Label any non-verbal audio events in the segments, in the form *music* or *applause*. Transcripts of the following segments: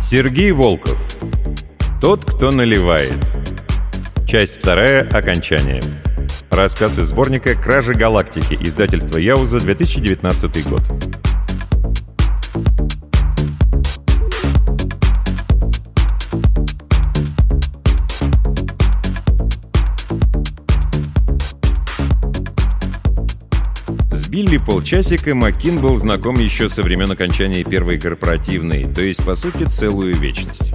Сергей Волков. Тот, кто наливает. Часть вторая. Окончание. Рассказ из сборника «Кражи галактики», издательство Яуза, 2019 год. Билли полчасика Маккин был знаком еще со времен окончания первой корпоративной, то есть, по сути, целую вечность.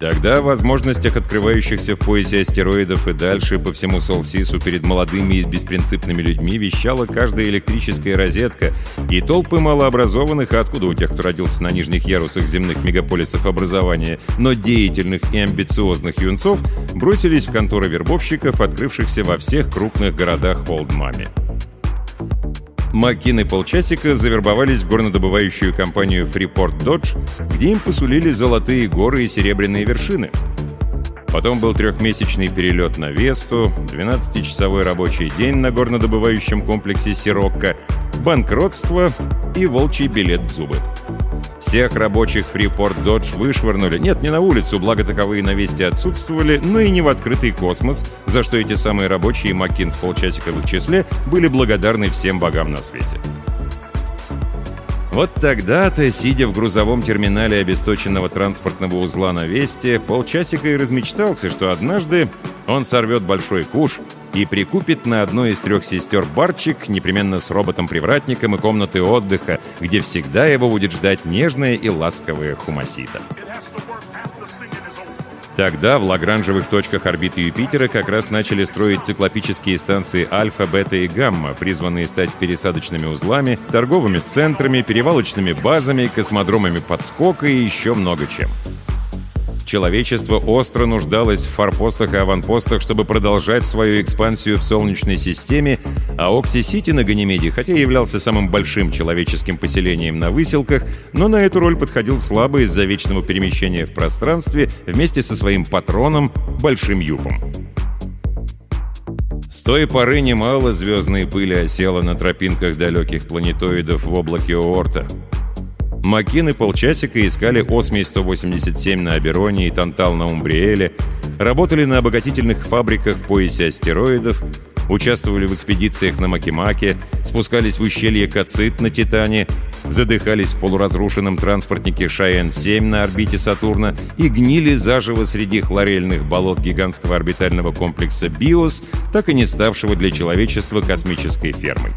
Тогда о возможностях, открывающихся в поясе астероидов и дальше по всему Солсису перед молодыми и беспринципными людьми вещала каждая электрическая розетка, и толпы малообразованных, а откуда у тех, кто родился на нижних ярусах земных мегаполисов образования, но деятельных и амбициозных юнцов, бросились в конторы вербовщиков, открывшихся во всех крупных городах Олдмаме. Маккин и полчасика завербовались в горнодобывающую компанию Freeport Dodge, где им посулили золотые горы и серебряные вершины. Потом был трехмесячный перелет на Весту, 12-часовой рабочий день на горнодобывающем комплексе Сирокко, банкротство и волчий билет в зубы. Всех рабочих Freeport Dodge вышвырнули. Нет, не на улицу, благо таковые на Весте отсутствовали, но и не в открытый космос, за что эти самые рабочие Маккин с полчасика в их числе были благодарны всем богам на свете. Вот тогда-то, сидя в грузовом терминале обесточенного транспортного узла на Весте, полчасика и размечтался, что однажды он сорвет большой куш и прикупит на одной из трех сестер барчик, непременно с роботом-привратником и комнаты отдыха, где всегда его будет ждать нежная и ласковая хумасита. Тогда в лагранжевых точках орбиты Юпитера как раз начали строить циклопические станции Альфа, Бета и Гамма, призванные стать пересадочными узлами, торговыми центрами, перевалочными базами, космодромами подскока и еще много чем. Человечество остро нуждалось в форпостах и аванпостах, чтобы продолжать свою экспансию в Солнечной системе, а Окси-Сити на Ганимеде, хотя и являлся самым большим человеческим поселением на выселках, но на эту роль подходил слабо из-за вечного перемещения в пространстве вместе со своим патроном Большим Юпом. С той поры немало звездной пыли осело на тропинках далеких планетоидов в облаке Оорта. Макины полчасика искали Осмий-187 на Абероне и Тантал на Умбриэле, работали на обогатительных фабриках в поясе астероидов, участвовали в экспедициях на Макимаке, спускались в ущелье Кацит на Титане, задыхались в полуразрушенном транспортнике Шайен-7 на орбите Сатурна и гнили заживо среди хлорельных болот гигантского орбитального комплекса «Биос», так и не ставшего для человечества космической фермой.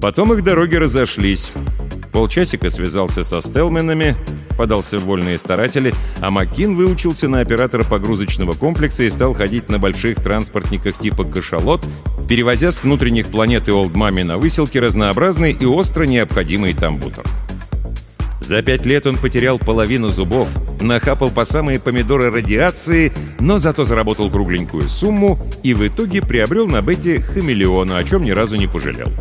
Потом их дороги разошлись. Полчасика связался со стелменами, подался в вольные старатели, а Маккин выучился на оператора погрузочного комплекса и стал ходить на больших транспортниках типа «Кашалот», перевозя с внутренних планет и Олдмами на выселке разнообразный и остро необходимый тамбутер. За пять лет он потерял половину зубов, нахапал по самые помидоры радиации, но зато заработал кругленькую сумму и в итоге приобрел на бете хамелеона, о чем ни разу не пожалел.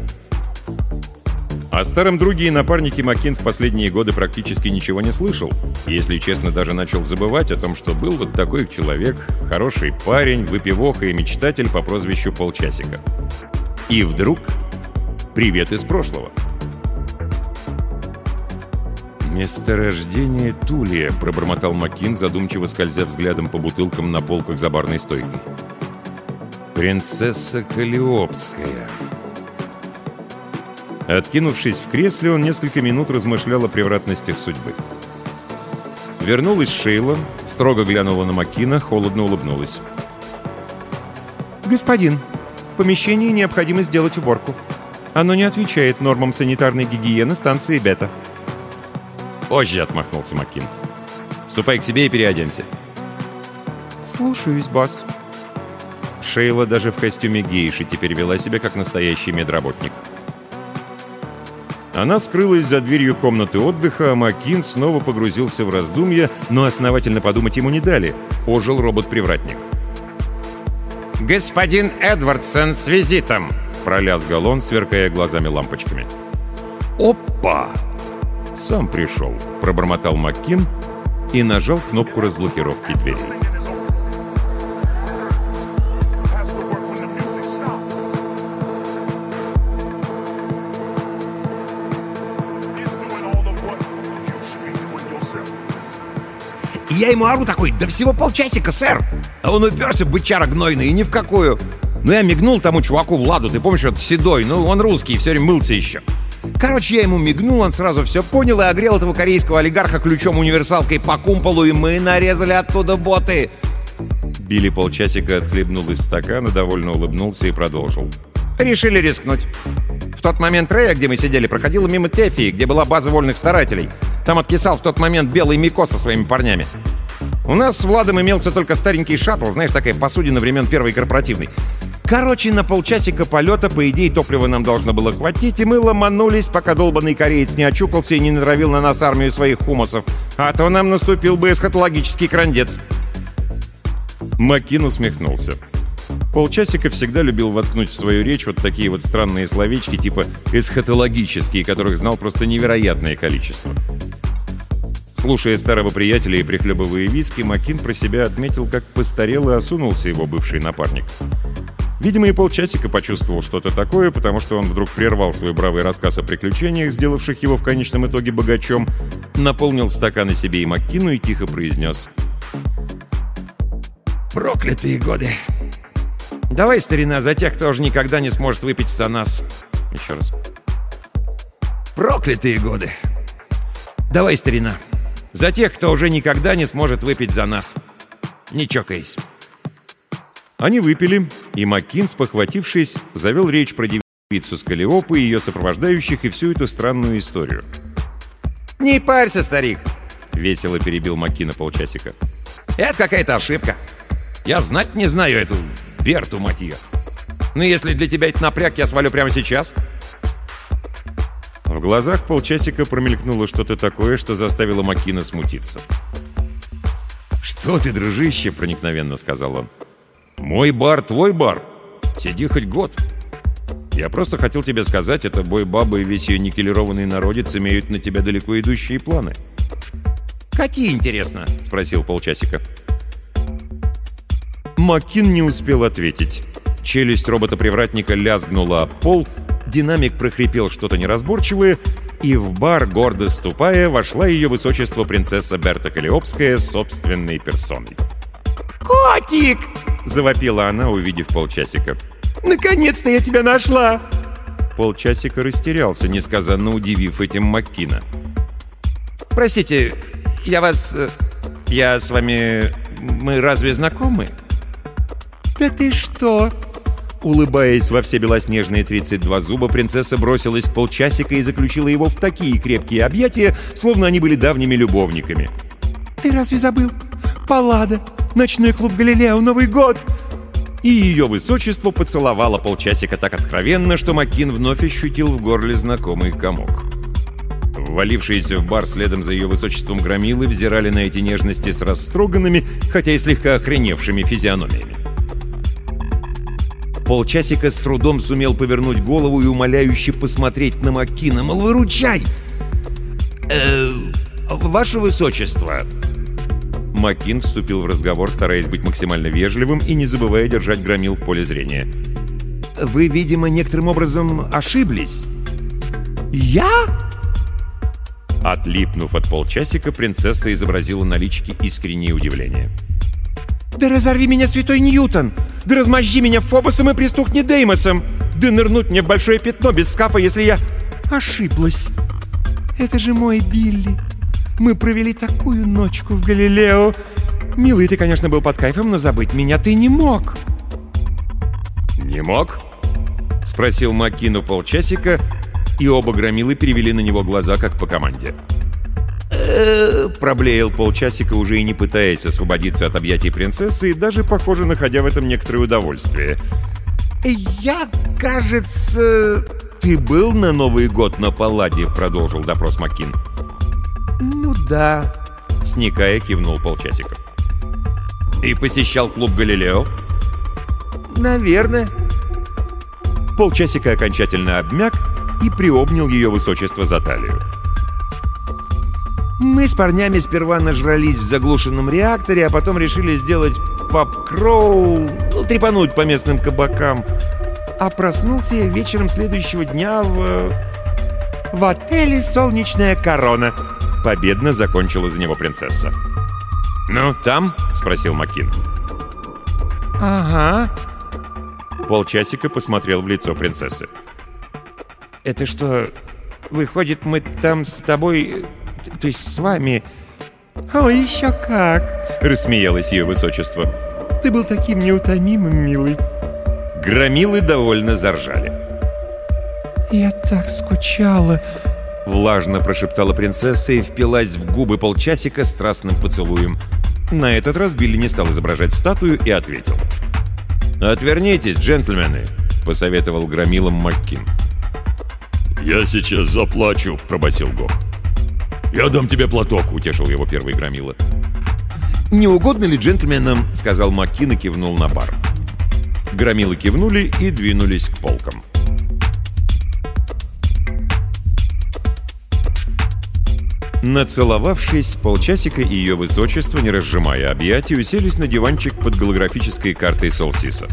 О старом друге и напарнике Макин в последние годы практически ничего не слышал. Если честно, даже начал забывать о том, что был вот такой человек, хороший парень, выпивоха и мечтатель по прозвищу Полчасика. И вдруг привет из прошлого. «Месторождение Тулия», — пробормотал Макин, задумчиво скользя взглядом по бутылкам на полках за барной стойкой. «Принцесса Калиопская». Откинувшись в кресле, он несколько минут размышлял о превратностях судьбы. Вернулась Шейла, строго глянула на Макина, холодно улыбнулась. «Господин, в помещении необходимо сделать уборку. Оно не отвечает нормам санитарной гигиены станции Бета». «Позже», — отмахнулся Макин. «Ступай к себе и переоденься». «Слушаюсь, босс». Шейла даже в костюме гейши теперь вела себя как настоящий медработник. Она скрылась за дверью комнаты отдыха, а Макин снова погрузился в раздумья, но основательно подумать ему не дали. Ожил робот-привратник. «Господин Эдвардсон с визитом!» Пролязгал он, сверкая глазами-лампочками. «Опа!» «Сам пришел», — пробормотал Маккин и нажал кнопку разблокировки двери. Я ему ору такой, да всего полчасика, сэр. А он уперся, бычара гнойный, и ни в какую. Ну, я мигнул тому чуваку Владу, ты помнишь, это седой, ну, он русский, все время мылся еще. Короче, я ему мигнул, он сразу все понял и огрел этого корейского олигарха ключом-универсалкой по кумполу, и мы нарезали оттуда боты. Билли полчасика отхлебнул из стакана, довольно улыбнулся и продолжил. Решили рискнуть. В тот момент Рея, где мы сидели, проходила мимо Тефии, где была база вольных старателей. Там откисал в тот момент белый Мико со своими парнями. У нас с Владом имелся только старенький шаттл, знаешь, такая посудина времен первой корпоративной. Короче, на полчасика полета, по идее, топлива нам должно было хватить, и мы ломанулись, пока долбанный кореец не очукался и не натравил на нас армию своих хумусов. А то нам наступил бы эсхатологический крандец. Макин усмехнулся. Полчасика всегда любил воткнуть в свою речь вот такие вот странные словечки типа «эсхатологические», которых знал просто невероятное количество. Слушая старого приятеля и прихлебывая виски, Макин про себя отметил, как постарел и осунулся его бывший напарник. Видимо, и полчасика почувствовал что-то такое, потому что он вдруг прервал свой бравый рассказ о приключениях, сделавших его в конечном итоге богачом, наполнил стаканы себе и Маккину и тихо произнес Проклятые годы. Давай, старина, за тех, кто уже никогда не сможет выпить за нас. Еще раз. Проклятые годы. Давай, старина, за тех, кто уже никогда не сможет выпить за нас. Не чокаясь. Они выпили, и Маккин, спохватившись, завел речь про девицу Скалиопы, ее сопровождающих и всю эту странную историю. «Не парься, старик!» — весело перебил Маккина полчасика. «Это какая-то ошибка. Я знать не знаю эту Берту, мать ее. Ну, если для тебя это напряг, я свалю прямо сейчас». В глазах полчасика промелькнуло что-то такое, что заставило Маккина смутиться. «Что ты, дружище?» — проникновенно сказал он. «Мой бар, твой бар. Сиди хоть год. Я просто хотел тебе сказать, это бой бабы и весь ее никелированный народец имеют на тебя далеко идущие планы». «Какие, интересно?» — спросил полчасика. Маккин не успел ответить. Челюсть робота-привратника лязгнула об пол, динамик прохрипел что-то неразборчивое, и в бар, гордо ступая, вошла ее высочество принцесса Берта Калиопская собственной персоной. «Котик!» — завопила она, увидев полчасика. «Наконец-то я тебя нашла!» Полчасика растерялся, несказанно удивив этим Маккина. «Простите, я вас... Э, я с вами... Мы разве знакомы?» «Да ты что?» Улыбаясь во все белоснежные 32 зуба, принцесса бросилась полчасика и заключила его в такие крепкие объятия, словно они были давними любовниками. «Ты разве забыл? Паллада! Ночной клуб Галилео! Новый год!» И ее высочество поцеловало полчасика так откровенно, что Макин вновь ощутил в горле знакомый комок. Ввалившиеся в бар следом за ее высочеством громилы взирали на эти нежности с растроганными, хотя и слегка охреневшими физиономиями. Полчасика с трудом сумел повернуть голову и умоляюще посмотреть на Маккина, мол, выручай! «Э, «Ваше высочество!» Маккин вступил в разговор, стараясь быть максимально вежливым и не забывая держать громил в поле зрения. «Вы, видимо, некоторым образом ошиблись». «Я?» Отлипнув от полчасика, принцесса изобразила на личике искреннее удивление. «Да разорви меня, святой Ньютон! Да размозжи меня Фобосом и пристукни Деймосом! Да нырнуть мне в большое пятно без скафа, если я ошиблась! Это же мой Билли! Мы провели такую ночку в Галилео! Милый, ты, конечно, был под кайфом, но забыть меня ты не мог!» «Не мог?» — спросил Макину полчасика, и оба громилы перевели на него глаза, как по команде. «Э, проблеял полчасика, уже и не пытаясь освободиться от объятий принцессы, и даже, похоже, находя в этом некоторое удовольствие. «Я, кажется...» «Ты был на Новый год на Палладе?» — продолжил допрос Макин. «Ну да», — сникая кивнул полчасика. «И посещал клуб «Галилео»?» «Наверное». Полчасика окончательно обмяк и приобнял ее высочество за талию. Мы с парнями сперва нажрались в заглушенном реакторе, а потом решили сделать пап-кроу, ну, трепануть по местным кабакам. А проснулся я вечером следующего дня в... в отеле «Солнечная корона». Победно закончила за него принцесса. «Ну, там?» — спросил Макин. «Ага». Полчасика посмотрел в лицо принцессы. «Это что, выходит, мы там с тобой, то есть с вами...» «Ой, еще как!» — рассмеялось ее высочество. «Ты был таким неутомимым, милый». Громилы довольно заржали. «Я так скучала!» Влажно прошептала принцесса и впилась в губы полчасика страстным поцелуем. На этот раз Билли не стал изображать статую и ответил. «Отвернитесь, джентльмены!» — посоветовал громилам Маккин. «Я сейчас заплачу», — пробасил Гох. «Я дам тебе платок», — утешил его первый громила. «Не угодно ли джентльменам?» — сказал Маккин и кивнул на бар. Громилы кивнули и двинулись к полкам. Нацеловавшись, полчасика и ее высочество, не разжимая объятий, уселись на диванчик под голографической картой Солсиса.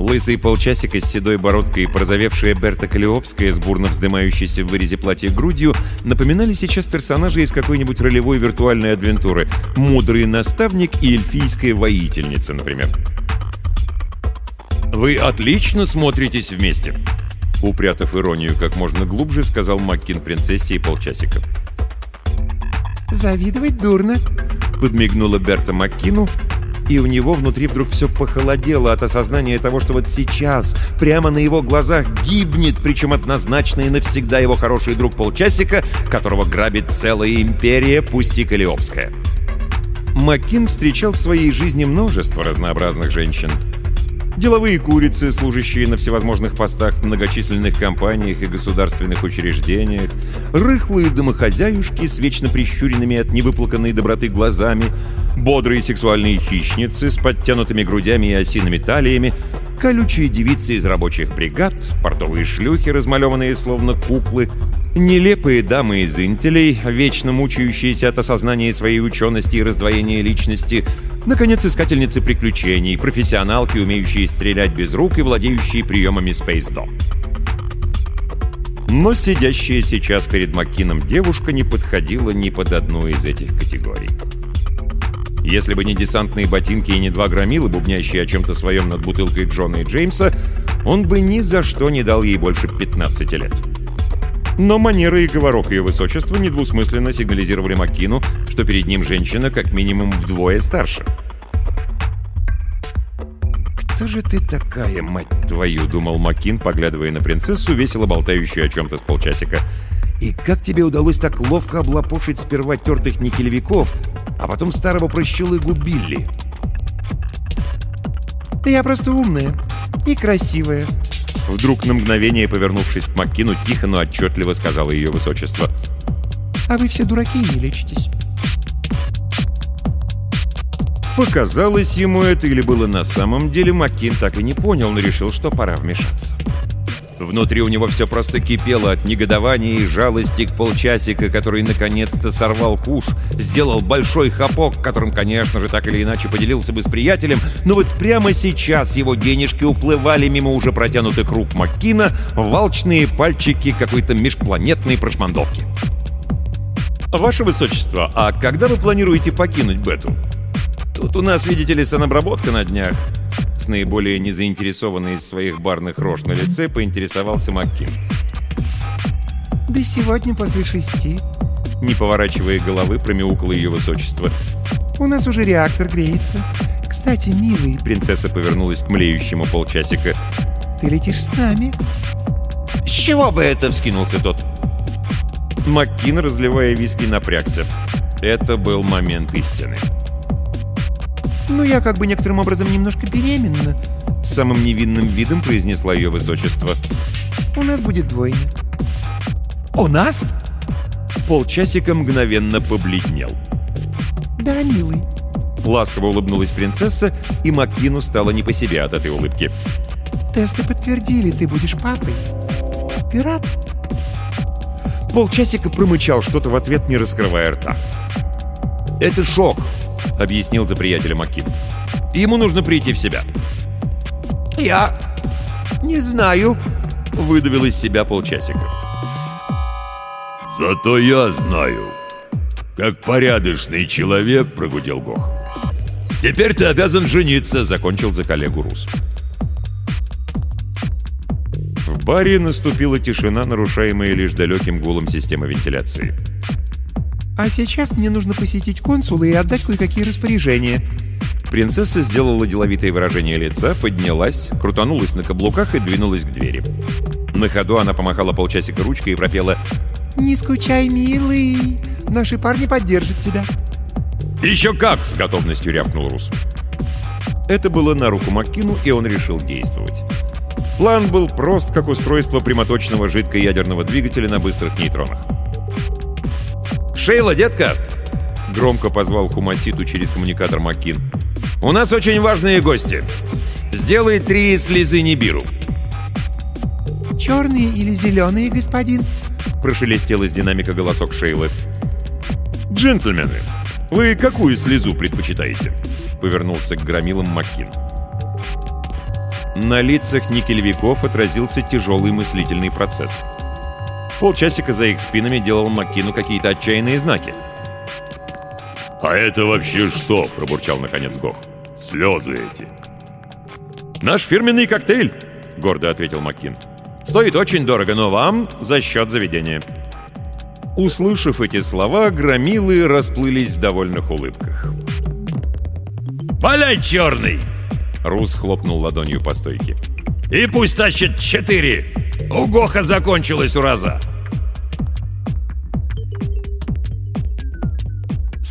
Лысый полчасика с седой бородкой и порозовевшая Берта Калиопская с бурно вздымающейся в вырезе платья грудью напоминали сейчас персонажей из какой-нибудь ролевой виртуальной адвентуры. Мудрый наставник и эльфийская воительница, например. «Вы отлично смотритесь вместе!» Упрятав иронию как можно глубже, сказал Маккин принцессе и полчасика. «Завидовать дурно», — подмигнула Берта Маккину, и у него внутри вдруг все похолодело от осознания того, что вот сейчас, прямо на его глазах, гибнет, причем однозначно и навсегда его хороший друг полчасика, которого грабит целая империя, пусть и Калиопская. Маккин встречал в своей жизни множество разнообразных женщин — Деловые курицы, служащие на всевозможных постах в многочисленных компаниях и государственных учреждениях, рыхлые домохозяюшки с вечно прищуренными от невыплаканной доброты глазами, бодрые сексуальные хищницы с подтянутыми грудями и осиными талиями, колючие девицы из рабочих бригад, портовые шлюхи, размалеванные словно куклы, Нелепые дамы из интелей, вечно мучающиеся от осознания своей учености и раздвоения личности, наконец, искательницы приключений, профессионалки, умеющие стрелять без рук и владеющие приемами Space Dog. Но сидящая сейчас перед Маккином девушка не подходила ни под одну из этих категорий. Если бы не десантные ботинки и не два громилы, бубнящие о чем-то своем над бутылкой Джона и Джеймса, он бы ни за что не дал ей больше 15 лет. Но манеры и говорок ее высочества недвусмысленно сигнализировали Маккину, что перед ним женщина как минимум вдвое старше. «Кто же ты такая, мать твою?» — думал Маккин, поглядывая на принцессу, весело болтающую о чем-то с полчасика. «И как тебе удалось так ловко облапошить сперва тертых никелевиков, а потом старого прощелыгу Билли?» «Да я просто умная и красивая», Вдруг на мгновение, повернувшись к Маккину, тихо, но отчетливо сказала ее высочество. «А вы все дураки и не лечитесь». Показалось ему это или было на самом деле, Маккин так и не понял, но решил, что пора вмешаться. Внутри у него все просто кипело от негодования и жалости к полчасика, который наконец-то сорвал куш, сделал большой хапок, которым, конечно же, так или иначе поделился бы с приятелем, но вот прямо сейчас его денежки уплывали мимо уже протянутых рук Маккина волчные пальчики какой-то межпланетной прошмандовки. «Ваше Высочество, а когда вы планируете покинуть Бету?» «Тут у нас, видите ли, санобработка на днях с наиболее незаинтересованной из своих барных рож на лице, поинтересовался Маккин. «Да сегодня после шести», — не поворачивая головы, промяукало ее высочество. «У нас уже реактор греется. Кстати, милый...» Принцесса повернулась к млеющему полчасика. «Ты летишь с нами?» «С чего бы это?» — вскинулся тот. Маккин, разливая виски, напрягся. Это был момент истины. «Ну, я как бы некоторым образом немножко беременна», — самым невинным видом произнесла ее высочество. «У нас будет двойня». «У нас?» Полчасика мгновенно побледнел. «Да, милый». Ласково улыбнулась принцесса, и Маккину стало не по себе от этой улыбки. «Тесты подтвердили, ты будешь папой. Ты рад?» Полчасика промычал что-то в ответ, не раскрывая рта. «Это шок», — объяснил за приятеля Маккин. «Ему нужно прийти в себя». «Я не знаю», — выдавил из себя полчасика. «Зато я знаю», как порядочный человек», — прогудел Гох. «Теперь ты обязан жениться», — закончил за коллегу Рус. В баре наступила тишина, нарушаемая лишь далеким гулом системы вентиляции. А сейчас мне нужно посетить консула и отдать кое-какие распоряжения. Принцесса сделала деловитое выражение лица, поднялась, крутанулась на каблуках и двинулась к двери. На ходу она помахала полчасика ручкой и пропела «Не скучай, милый, наши парни поддержат тебя». «Еще как!» — с готовностью рявкнул Рус. Это было на руку Маккину, и он решил действовать. План был прост, как устройство прямоточного жидкоядерного двигателя на быстрых нейтронах. «Шейла, детка!» — громко позвал Хумаситу через коммуникатор Маккин. «У нас очень важные гости. Сделай три слезы Нибиру». «Черные или зеленые, господин?» — прошелестел из динамика голосок Шейлы. «Джентльмены, вы какую слезу предпочитаете?» — повернулся к громилам Маккин. На лицах никелевиков отразился тяжелый мыслительный процесс. Полчасика за их спинами делал Маккину какие-то отчаянные знаки. «А это вообще что?» — пробурчал наконец Гох. «Слезы эти». «Наш фирменный коктейль», — гордо ответил Маккин. «Стоит очень дорого, но вам за счет заведения». Услышав эти слова, громилы расплылись в довольных улыбках. «Валяй, черный!» Рус хлопнул ладонью по стойке. «И пусть тащит четыре! У Гоха закончилась ураза!»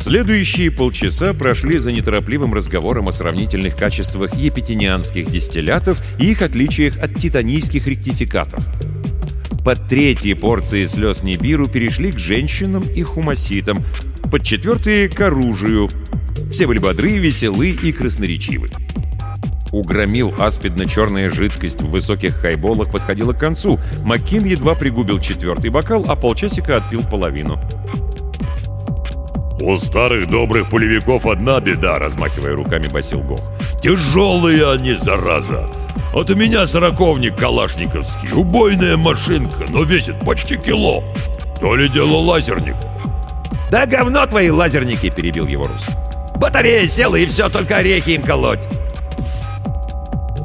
Следующие полчаса прошли за неторопливым разговором о сравнительных качествах епетинианских дистиллятов и их отличиях от титанийских ректификатов. Под третьей порции слез Нибиру перешли к женщинам и хумаситам, под четвертые — к оружию. Все были бодры, веселы и красноречивы. Угромил аспидно-черная жидкость в высоких хайболах подходила к концу. Макин едва пригубил четвертый бокал, а полчасика отпил половину. «У старых добрых пулевиков одна беда», — размахивая руками басил Гох. «Тяжелые они, зараза! Вот у меня сороковник калашниковский, убойная машинка, но весит почти кило. То ли дело лазерник». «Да говно твои лазерники!» — перебил его Рус. «Батарея села, и все, только орехи им колоть!»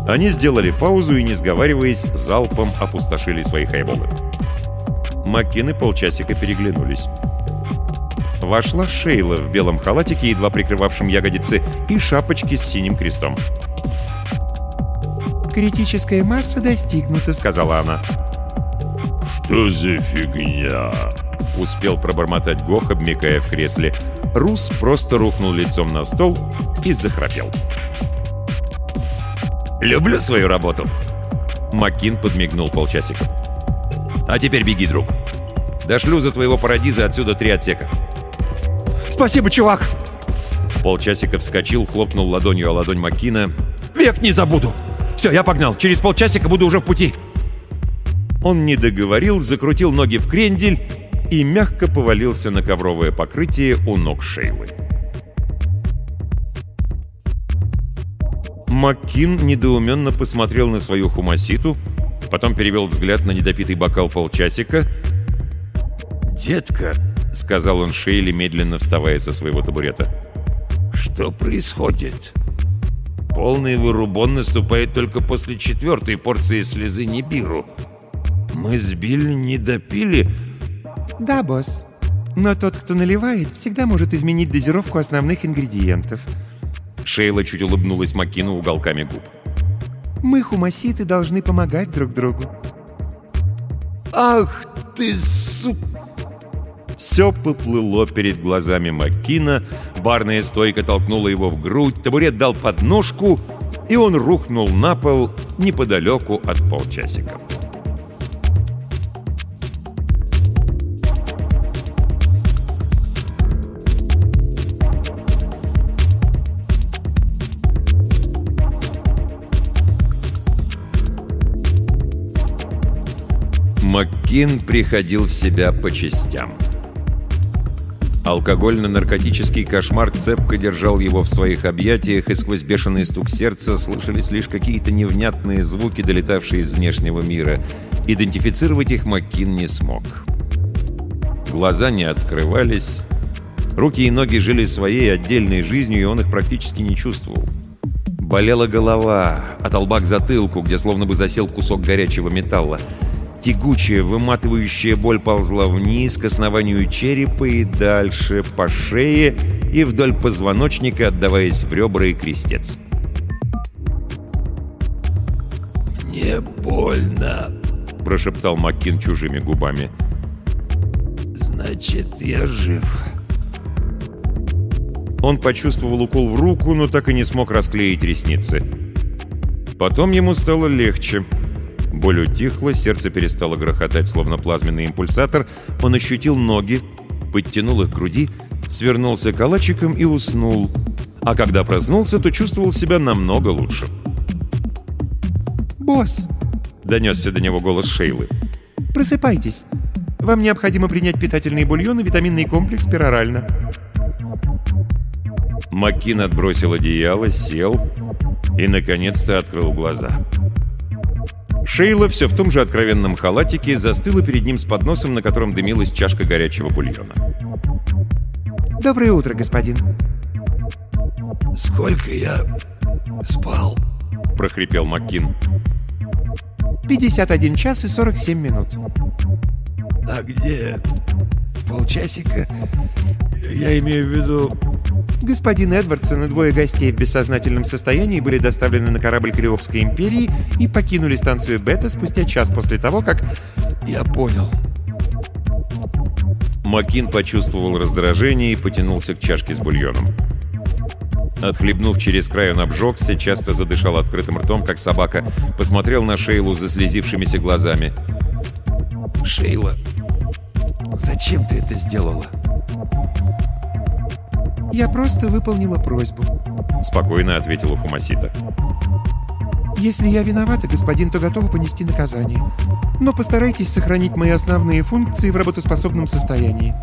Они сделали паузу и, не сговариваясь, залпом опустошили свои хайболы. Маккины полчасика переглянулись. Вошла Шейла в белом халатике, едва прикрывавшем ягодицы, и шапочке с синим крестом. «Критическая масса достигнута», — сказала она. «Что за фигня?» — успел пробормотать Гох, обмякая в кресле. Рус просто рухнул лицом на стол и захрапел. «Люблю свою работу!» Макин подмигнул полчасика. «А теперь беги, друг. До шлюза твоего парадиза отсюда три отсека». «Спасибо, чувак!» Полчасика вскочил, хлопнул ладонью о ладонь Макина. «Век не забуду! Все, я погнал. Через полчасика буду уже в пути». Он не договорил, закрутил ноги в крендель и мягко повалился на ковровое покрытие у ног Шейлы. Маккин недоуменно посмотрел на свою хумаситу, потом перевел взгляд на недопитый бокал полчасика. «Детка», — сказал он Шейле, медленно вставая со своего табурета, — «что происходит?» Полный вырубон наступает только после четвертой порции слезы Нибиру. Мы с Билли не допили... «Да, босс. Но тот, кто наливает, всегда может изменить дозировку основных ингредиентов». Шейла чуть улыбнулась Макину уголками губ. «Мы, хумаситы, должны помогать друг другу». «Ах ты, суп!» Все поплыло перед глазами Маккина, барная стойка толкнула его в грудь, табурет дал подножку, и он рухнул на пол неподалеку от полчасика. Маккин приходил в себя по частям. Алкогольно-наркотический кошмар цепко держал его в своих объятиях, и сквозь бешеный стук сердца слышались лишь какие-то невнятные звуки, долетавшие из внешнего мира. Идентифицировать их Маккин не смог. Глаза не открывались, Руки и ноги жили своей отдельной жизнью, и он их практически не чувствовал. Болела голова, от лба к затылку, где словно бы засел кусок горячего металла. Тягучая, выматывающая боль ползла вниз, к основанию черепа и дальше, по шее и вдоль позвоночника, отдаваясь в ребра и крестец. «Не больно», — прошептал Маккин чужими губами. «Значит, я жив». Он почувствовал укол в руку, но так и не смог расклеить ресницы. Потом ему стало легче. Боль утихла, сердце перестало грохотать, словно плазменный импульсатор. Он ощутил ноги, подтянул их к груди, свернулся калачиком и уснул. А когда проснулся, то чувствовал себя намного лучше. «Босс!» — донесся до него голос Шейлы. «Просыпайтесь. Вам необходимо принять питательные бульоны, витаминный комплекс перорально». Маккин отбросил одеяло, сел и, наконец-то, открыл глаза. Шейла все в том же откровенном халатике застыла перед ним с подносом, на котором дымилась чашка горячего бульона. «Доброе утро, господин». «Сколько я спал?» — прохрипел Маккин. 51 час и 47 минут. «А где? Полчасика? Я имею в виду...» Господин Эдвардсон и двое гостей в бессознательном состоянии были доставлены на корабль Криопской империи и покинули станцию Бета спустя час после того, как... «Я понял». Макин почувствовал раздражение и потянулся к чашке с бульоном. Отхлебнув через край, он обжегся, часто задышал открытым ртом, как собака, посмотрел на Шейлу заслезившимися глазами. «Шейла, зачем ты это сделала?» «Я просто выполнила просьбу», — спокойно ответила Хумасита. «Если я виновата, господин, то готова понести наказание. Но постарайтесь сохранить мои основные функции в работоспособном состоянии.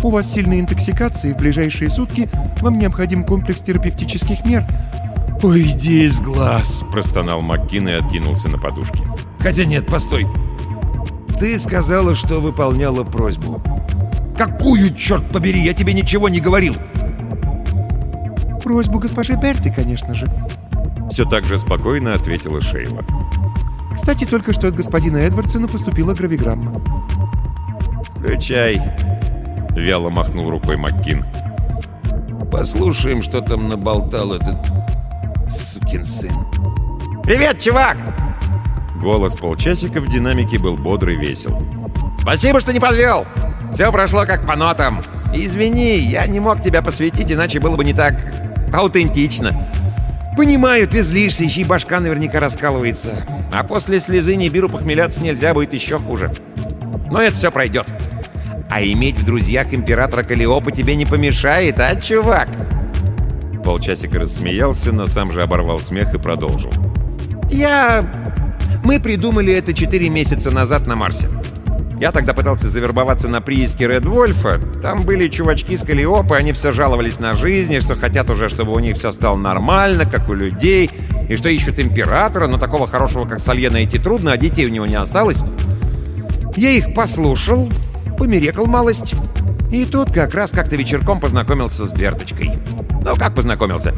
У вас сильная интоксикация, и в ближайшие сутки вам необходим комплекс терапевтических мер». «Уйди из глаз!» — простонал Маккин и откинулся на подушке. «Хотя нет, постой. Ты сказала, что выполняла просьбу. Какую, черт побери, я тебе ничего не говорил!» «Просьбу госпожи Берты, конечно же». Все так же спокойно ответила Шейла. «Кстати, только что от господина Эдвардсона поступила гравиграмма». «Включай», — вяло махнул рукой Маккин. «Послушаем, что там наболтал этот сукин сын». «Привет, чувак!» Голос полчасика в динамике был бодрый весел. «Спасибо, что не подвел! Все прошло как по нотам. Извини, я не мог тебя посвятить, иначе было бы не так аутентично. Понимаю, ты злишься, и башка наверняка раскалывается. А после слезы не беру похмеляться нельзя, будет еще хуже. Но это все пройдет. А иметь в друзьях императора Калиопа тебе не помешает, а, чувак?» Полчасика рассмеялся, но сам же оборвал смех и продолжил. «Я... Мы придумали это четыре месяца назад на Марсе. Я тогда пытался завербоваться на прииске Ред Вольфа. Там были чувачки с Калиопы, они все жаловались на жизнь, что хотят уже, чтобы у них все стало нормально, как у людей, и что ищут императора, но такого хорошего, как Салье, найти трудно, а детей у него не осталось. Я их послушал, померекал малость, и тут как раз как-то вечерком познакомился с Берточкой. Ну, как познакомился?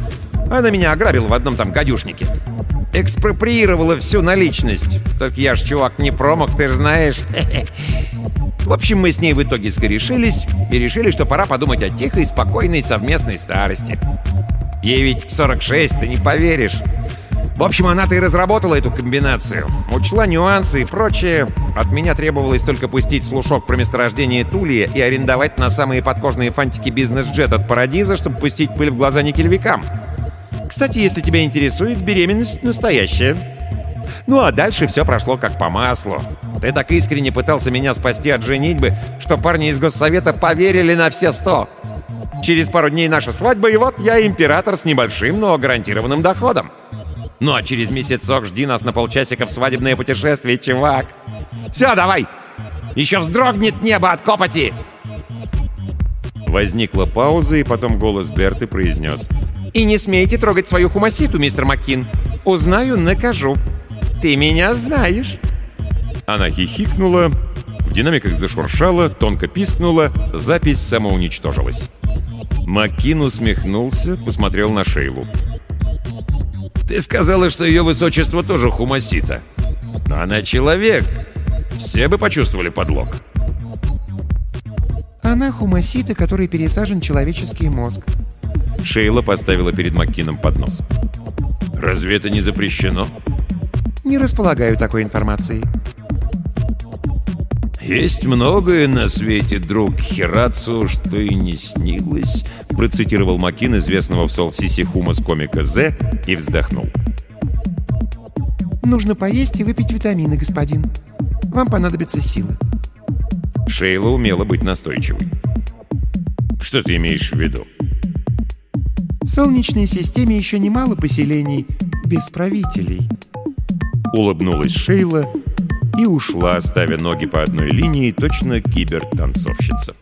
Она меня ограбила в одном там гадюшнике. Экспроприировала всю наличность. Только я ж, чувак, не промах, ты же знаешь. *laughs* В общем, мы с ней в итоге скорешились и решили, что пора подумать о тихой, спокойной совместной старости. Ей ведь 46, ты не поверишь. В общем, она-то и разработала эту комбинацию. Учла нюансы и прочее. От меня требовалось только пустить слушок про месторождение Тулия и арендовать на самые подкожные фантики бизнес-джет от Парадиза, чтобы пустить пыль в глаза никельвикам. Кстати, если тебя интересует, беременность настоящая. Ну а дальше все прошло как по маслу. Ты так искренне пытался меня спасти от женитьбы, что парни из госсовета поверили на все сто. Через пару дней наша свадьба, и вот я император с небольшим, но гарантированным доходом. Ну а через месяцок жди нас на полчасика в свадебное путешествие, чувак. Все, давай! Еще вздрогнет небо от копоти! Возникла пауза, и потом голос Берты произнес. «И не смейте трогать свою хумаситу, мистер Маккин. Узнаю, накажу. Ты меня знаешь». Она хихикнула, в динамиках зашуршала, тонко пискнула, запись самоуничтожилась. Маккин усмехнулся, посмотрел на Шейлу. «Ты сказала, что ее высочество тоже хумасита. Но она человек. Все бы почувствовали подлог». Она хумасита, который пересажен человеческий мозг. Шейла поставила перед Маккином поднос. «Разве это не запрещено?» Не располагаю такой информацией. «Есть многое на свете, друг Херацу, что и не снилось», процитировал Макин известного в Солсисе хумас-комика З и вздохнул. «Нужно поесть и выпить витамины, господин. Вам понадобятся силы». Шейла умела быть настойчивой. «Что ты имеешь в виду?» В Солнечной системе еще немало поселений без правителей. Улыбнулась Шейла и ушла, ставя ноги по одной линии, точно кибертанцовщица.